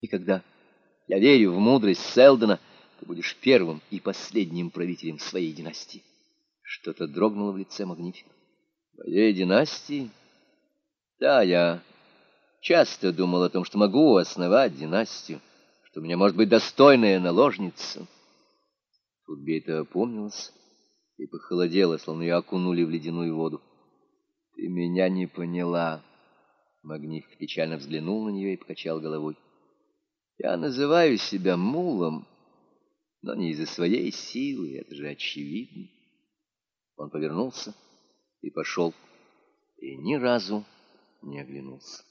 И когда я верю в мудрость Селдона, ты будешь первым и последним правителем своей династии. Что-то дрогнуло в лице Магнифика. Моей династии? Да, я часто думал о том, что могу основать династию, что у меня может быть достойная наложница. Тут Бейта опомнилась и похолодела, словно ее окунули в ледяную воду. Ты меня не поняла. Магнифик печально взглянул на нее и покачал головой. Я называю себя мулом, но не из-за своей силы, это же очевидно. Он повернулся и пошел, и ни разу не оглянулся.